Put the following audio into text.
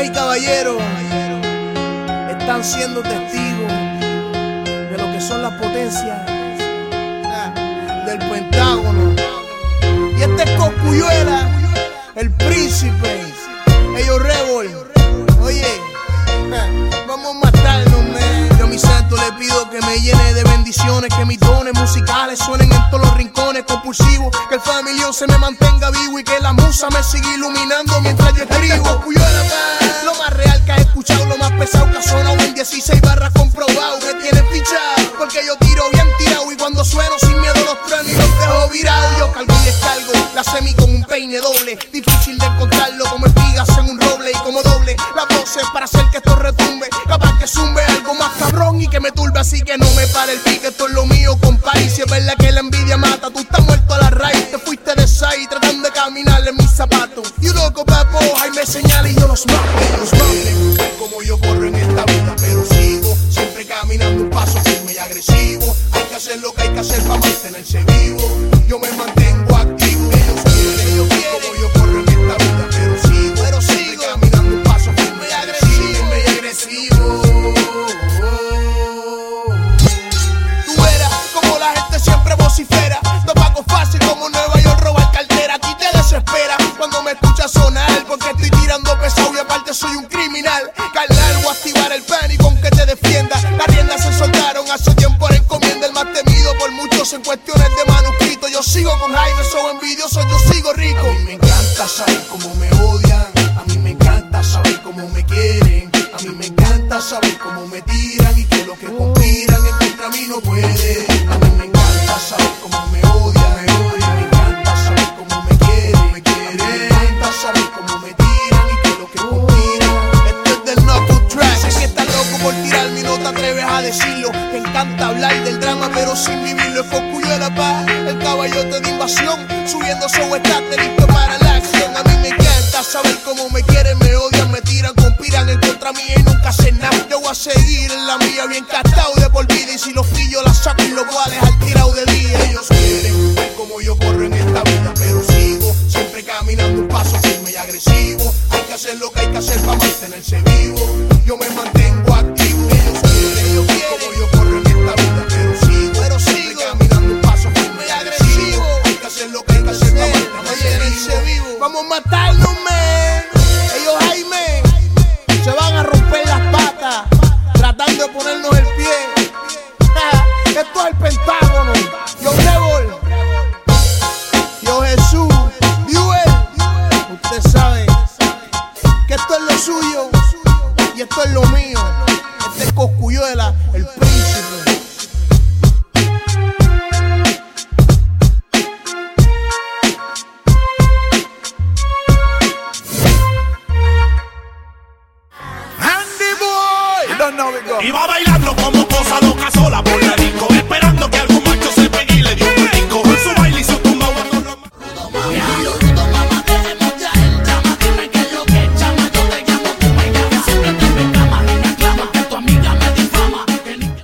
Y caballeros, están siendo testigos de lo que son las potencias del Pentágono. Y este es Coscuyuela, el príncipe, ellos Rebol. Oye, vamos a matarnos, man. Yo a mi santo le pido que me llene de bendiciones, que mis dones musicales suenen en todos los rincones compulsivos, que el familión se me mantenga vivo y que la musa me siga iluminando mientras yo escribo. Lo más real que has escuchado, lo más pesado que ha sonado en 16 barras comprobado. Me tienen fichado, porque yo tiro bien tirado y cuando sueno sin miedo los truenos y los dejo virados. Yo cargo y descargo la semi con un peine doble, difícil de encontrarlo como espigas en un roble y como doble las voces para hacer que esto retumbe, capaz que zumbe algo más cabrón y que me turbe, así que no me pare el pique, esto es lo mío, Y si es verdad que la envidia mata, tú estás muerto a la raíz, te fuiste de ahí tratando de caminar en mis zapatos. Y un loco papo, ahí me señala y yo los mato, los mato. Como yo corro en esta vida, pero sigo siempre caminando un paso firme y agresivo. Hay que hacer lo que hay que hacer para mantenerse vivo. Yo me mantengo activo, ellos quieren, ellos quieren. Como yo soy un criminal. Carnal, o activar el pánico aunque te defienda. Las riendas se soltaron hace tiempo en encomienda. El más temido por muchos en cuestiones de manuscrito. Yo sigo con Jaime, soy envidioso, yo sigo rico. A mí me encanta saber cómo me odian. A mí me encanta saber cómo me quieren. A mí me encanta saber cómo me tiran y que lo que conspiran en contra mí no puede. Encanta hablar del drama, pero sin vivirlo. Es Foscuyo de la paz, el caballote de invasión. Subiendo su estate listo para la acción. A mí me encanta saber cómo me quieren, me odian, me tiran, conspiran en contra mía y nunca hacen nada. Yo voy a seguir en la mía, bien castado de por vida. Y si los pillo, la saco y los voy a dejar tirado de día. Ellos quieren ver cómo yo corro en esta vida, pero sigo siempre caminando un paso firme y agresivo. Hay que hacer lo que hay que hacer para mantenerse vivo. Yo me mantengo Vamos a matarnos, man. Ellos, Jaime, se van a romper las patas tratando de ponernos el pie. Esto es el Pentágono. Yo Rebol. Yo Jesús. Usted sabe que esto es lo suyo y esto es lo mío. Este es Coscuyuela, el príncipe. Y va bailando como